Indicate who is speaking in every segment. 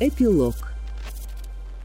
Speaker 1: Эпилог.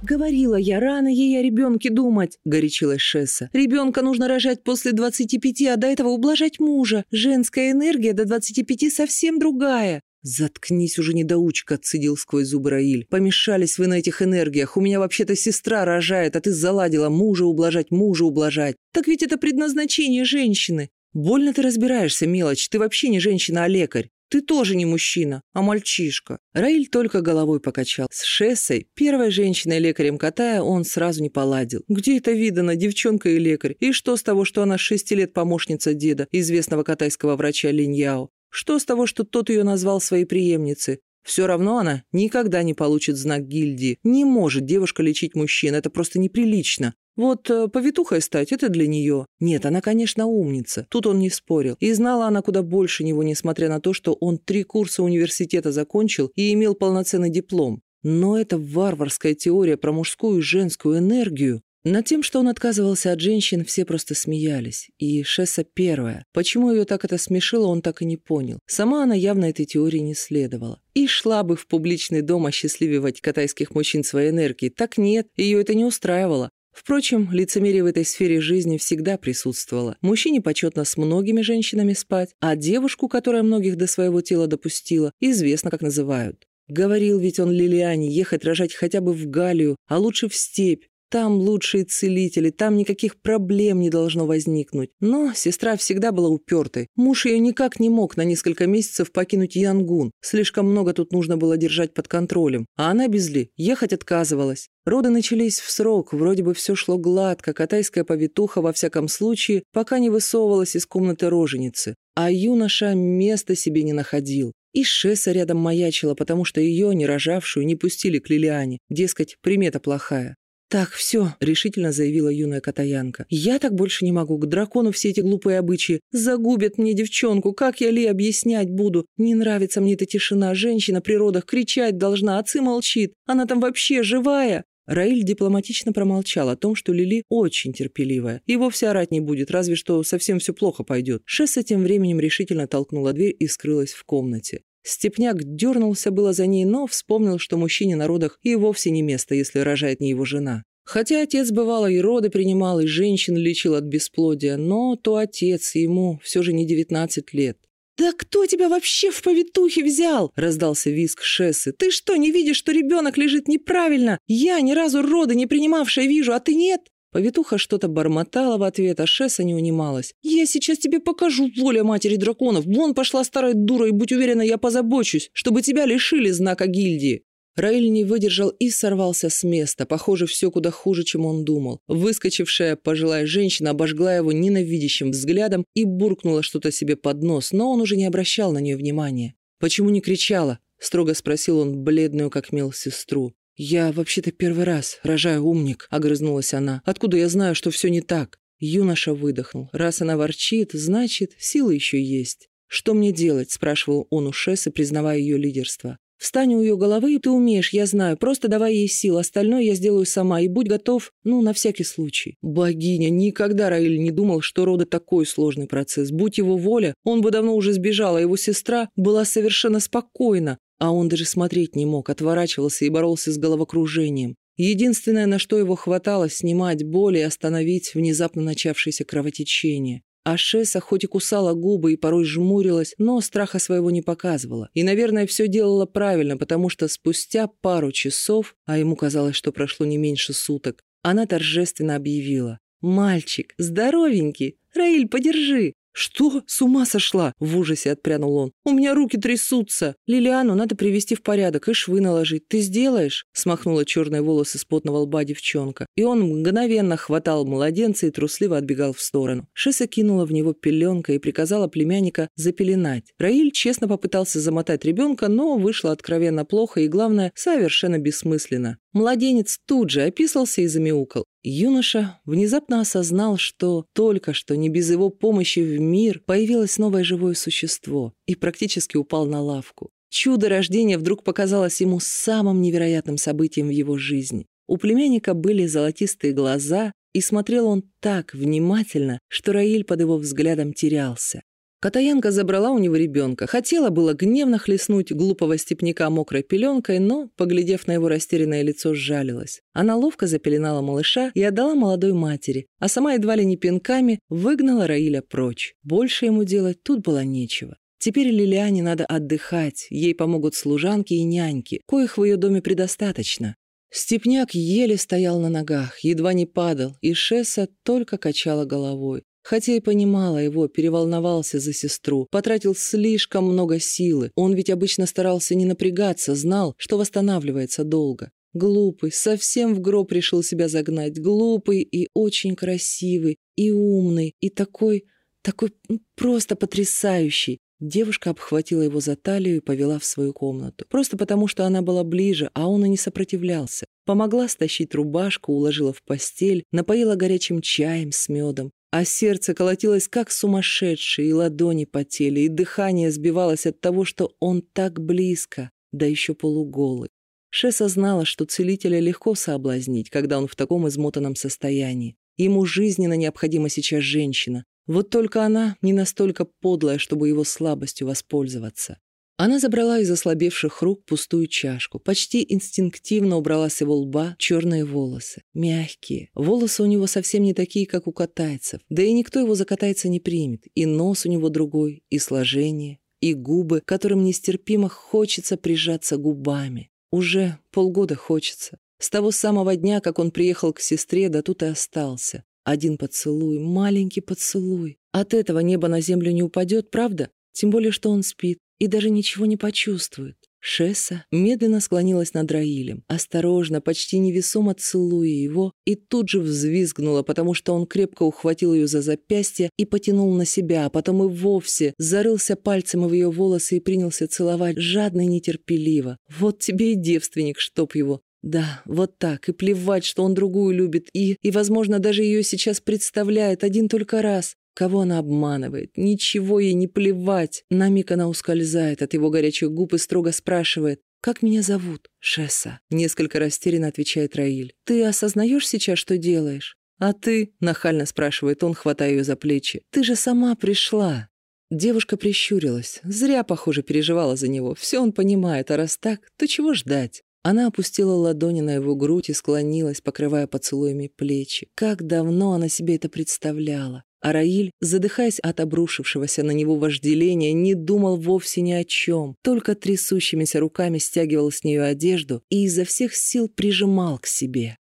Speaker 1: «Говорила я, рано ей о ребенке думать», — горячилась Шесса. «Ребенка нужно рожать после 25, а до этого ублажать мужа. Женская энергия до 25 совсем другая». «Заткнись уже, недоучка», — цедил сквозь зубы Раиль. «Помешались вы на этих энергиях. У меня вообще-то сестра рожает, а ты заладила мужа ублажать, мужа ублажать. Так ведь это предназначение женщины. Больно ты разбираешься, мелочь. Ты вообще не женщина, а лекарь. Ты тоже не мужчина, а мальчишка». Раиль только головой покачал. С Шессой, первой женщиной-лекарем Катая, он сразу не поладил. Где это видано, девчонка и лекарь? И что с того, что она шести лет помощница деда, известного катайского врача Линьяо? Что с того, что тот ее назвал своей преемницей? Все равно она никогда не получит знак гильдии. Не может девушка лечить мужчин, это просто неприлично. Вот э, повитухой стать – это для нее. Нет, она, конечно, умница. Тут он не спорил. И знала она куда больше него, несмотря на то, что он три курса университета закончил и имел полноценный диплом. Но эта варварская теория про мужскую и женскую энергию над тем, что он отказывался от женщин, все просто смеялись. И Шесса первая. Почему ее так это смешило, он так и не понял. Сама она явно этой теории не следовала. И шла бы в публичный дом осчастлививать катайских мужчин своей энергией. Так нет, ее это не устраивало. Впрочем, лицемерие в этой сфере жизни всегда присутствовало. Мужчине почетно с многими женщинами спать, а девушку, которая многих до своего тела допустила, известно, как называют. Говорил ведь он Лилиане ехать рожать хотя бы в Галию, а лучше в степь. Там лучшие целители, там никаких проблем не должно возникнуть. Но сестра всегда была упертой. Муж ее никак не мог на несколько месяцев покинуть Янгун. Слишком много тут нужно было держать под контролем. А она без Ли ехать отказывалась. Роды начались в срок, вроде бы все шло гладко, катайская повитуха, во всяком случае, пока не высовывалась из комнаты роженицы. А юноша места себе не находил. И Шесса рядом маячила, потому что ее, не рожавшую, не пустили к Лилиане. Дескать, примета плохая. «Так, все», — решительно заявила юная катаянка. «Я так больше не могу. К дракону все эти глупые обычаи. Загубят мне девчонку. Как я Ли объяснять буду? Не нравится мне эта тишина. Женщина при родах кричать должна. Отцы молчит. Она там вообще живая». Раиль дипломатично промолчал о том, что Лили очень терпеливая. И вовсе орать не будет, разве что совсем все плохо пойдет. Шесса тем временем решительно толкнула дверь и скрылась в комнате. Степняк дернулся было за ней, но вспомнил, что мужчине на родах и вовсе не место, если рожает не его жена. Хотя отец бывало и роды принимал, и женщин лечил от бесплодия, но то отец, ему все же не 19 лет. «Да кто тебя вообще в повитухе взял?» – раздался виск Шессы. «Ты что, не видишь, что ребенок лежит неправильно? Я ни разу роды не принимавшая вижу, а ты нет?» Повитуха что-то бормотала в ответ, а Шесса не унималась. «Я сейчас тебе покажу, воля матери драконов. Вон пошла старая дура, и будь уверена, я позабочусь, чтобы тебя лишили знака гильдии». Раиль не выдержал и сорвался с места. Похоже, все куда хуже, чем он думал. Выскочившая пожилая женщина обожгла его ненавидящим взглядом и буркнула что-то себе под нос, но он уже не обращал на нее внимания. «Почему не кричала?» – строго спросил он бледную, как мел, сестру. «Я вообще-то первый раз рожаю умник», — огрызнулась она. «Откуда я знаю, что все не так?» Юноша выдохнул. Раз она ворчит, значит, силы еще есть. «Что мне делать?» — спрашивал он у Шессы, признавая ее лидерство. «Встань у ее головы, и ты умеешь, я знаю. Просто давай ей сил, остальное я сделаю сама. И будь готов, ну, на всякий случай». Богиня, никогда Раиль не думал, что роды такой сложный процесс. Будь его воля, он бы давно уже сбежал, а его сестра была совершенно спокойна. А он даже смотреть не мог, отворачивался и боролся с головокружением. Единственное, на что его хватало, снимать боль и остановить внезапно начавшееся кровотечение. А Шесса хоть и кусала губы и порой жмурилась, но страха своего не показывала. И, наверное, все делала правильно, потому что спустя пару часов, а ему казалось, что прошло не меньше суток, она торжественно объявила. «Мальчик, здоровенький! Раиль, подержи!» «Что? С ума сошла?» – в ужасе отпрянул он. «У меня руки трясутся. Лилиану надо привести в порядок и швы наложить. Ты сделаешь?» – смахнула черные волосы с потного лба девчонка. И он мгновенно хватал младенца и трусливо отбегал в сторону. Шеса кинула в него пеленкой и приказала племянника запеленать. Раиль честно попытался замотать ребенка, но вышло откровенно плохо и, главное, совершенно бессмысленно. Младенец тут же описался и замяукал. Юноша внезапно осознал, что только что не без его помощи в мир появилось новое живое существо и практически упал на лавку. Чудо рождения вдруг показалось ему самым невероятным событием в его жизни. У племянника были золотистые глаза, и смотрел он так внимательно, что Раиль под его взглядом терялся. Катаянка забрала у него ребенка. Хотела было гневно хлестнуть глупого степняка мокрой пеленкой, но, поглядев на его растерянное лицо, сжалилась. Она ловко запеленала малыша и отдала молодой матери, а сама едва ли не пинками выгнала Раиля прочь. Больше ему делать тут было нечего. Теперь Лилиане надо отдыхать, ей помогут служанки и няньки, коих в ее доме предостаточно. Степняк еле стоял на ногах, едва не падал, и Шесса только качала головой. Хотя и понимала его, переволновался за сестру, потратил слишком много силы. Он ведь обычно старался не напрягаться, знал, что восстанавливается долго. Глупый, совсем в гроб решил себя загнать. Глупый и очень красивый, и умный, и такой, такой ну, просто потрясающий. Девушка обхватила его за талию и повела в свою комнату. Просто потому, что она была ближе, а он и не сопротивлялся. Помогла стащить рубашку, уложила в постель, напоила горячим чаем с медом. А сердце колотилось как сумасшедшее, и ладони потели, и дыхание сбивалось от того, что он так близко, да еще полуголый. Шеса знала, что целителя легко соблазнить, когда он в таком измотанном состоянии. Ему жизненно необходима сейчас женщина. Вот только она не настолько подлая, чтобы его слабостью воспользоваться. Она забрала из ослабевших рук пустую чашку, почти инстинктивно убрала с его лба черные волосы. Мягкие. Волосы у него совсем не такие, как у катайцев. Да и никто его за катайца не примет. И нос у него другой, и сложение, и губы, которым нестерпимо хочется прижаться губами. Уже полгода хочется. С того самого дня, как он приехал к сестре, да тут и остался. Один поцелуй, маленький поцелуй. От этого небо на землю не упадет, правда? Тем более, что он спит и даже ничего не почувствует. Шесса медленно склонилась над Раилем, осторожно, почти невесомо целуя его, и тут же взвизгнула, потому что он крепко ухватил ее за запястье и потянул на себя, а потом и вовсе зарылся пальцем в ее волосы и принялся целовать жадно и нетерпеливо. Вот тебе и девственник, чтоб его. Да, вот так, и плевать, что он другую любит, и, и, возможно, даже ее сейчас представляет один только раз. Кого она обманывает? Ничего ей не плевать. На миг она ускользает от его горячих губ и строго спрашивает. «Как меня зовут?» «Шесса», — несколько растерянно отвечает Раиль. «Ты осознаешь сейчас, что делаешь?» «А ты?» — нахально спрашивает он, хватая ее за плечи. «Ты же сама пришла». Девушка прищурилась. Зря, похоже, переживала за него. Все он понимает, а раз так, то чего ждать? Она опустила ладони на его грудь и склонилась, покрывая поцелуями плечи. Как давно она себе это представляла. А Раиль, задыхаясь от обрушившегося на него вожделения, не думал вовсе ни о чем, только трясущимися руками стягивал с нее одежду и изо всех сил прижимал к себе.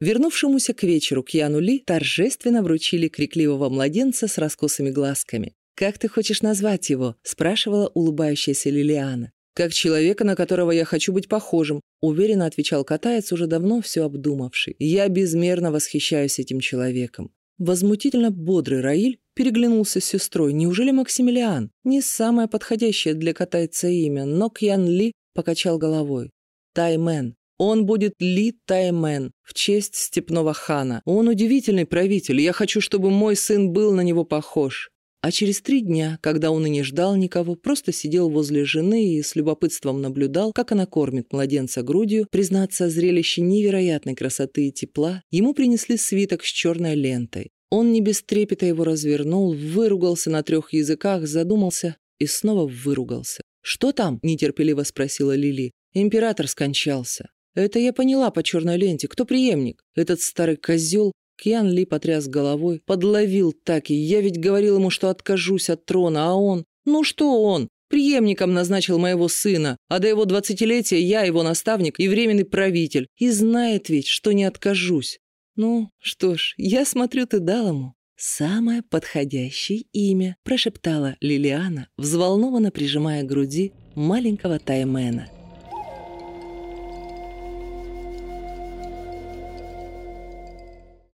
Speaker 1: Вернувшемуся к вечеру к Яну Ли торжественно вручили крикливого младенца с раскосыми глазками. «Как ты хочешь назвать его?» – спрашивала улыбающаяся Лилиана. «Как человека, на которого я хочу быть похожим», – уверенно отвечал катаец, уже давно все обдумавший. «Я безмерно восхищаюсь этим человеком. Возмутительно бодрый Раиль переглянулся с сестрой. Неужели Максимилиан? Не самое подходящее для катайца имя, но Кьян Ли покачал головой. Таймен. Он будет Ли Таймен в честь степного хана. Он удивительный правитель, я хочу, чтобы мой сын был на него похож. А через три дня, когда он и не ждал никого, просто сидел возле жены и с любопытством наблюдал, как она кормит младенца грудью, признаться, зрелище невероятной красоты и тепла, ему принесли свиток с черной лентой. Он не без трепета его развернул, выругался на трех языках, задумался и снова выругался. «Что там?» – нетерпеливо спросила Лили. «Император скончался». «Это я поняла по черной ленте. Кто преемник? Этот старый козел Кьян Ли потряс головой, подловил так и я ведь говорил ему, что откажусь от трона, а он... Ну что он? Приемником назначил моего сына, а до его двадцатилетия я его наставник и временный правитель. И знает ведь, что не откажусь. Ну, что ж, я смотрю, ты дал ему. «Самое подходящее имя», – прошептала Лилиана, взволнованно прижимая к груди маленького Таймена.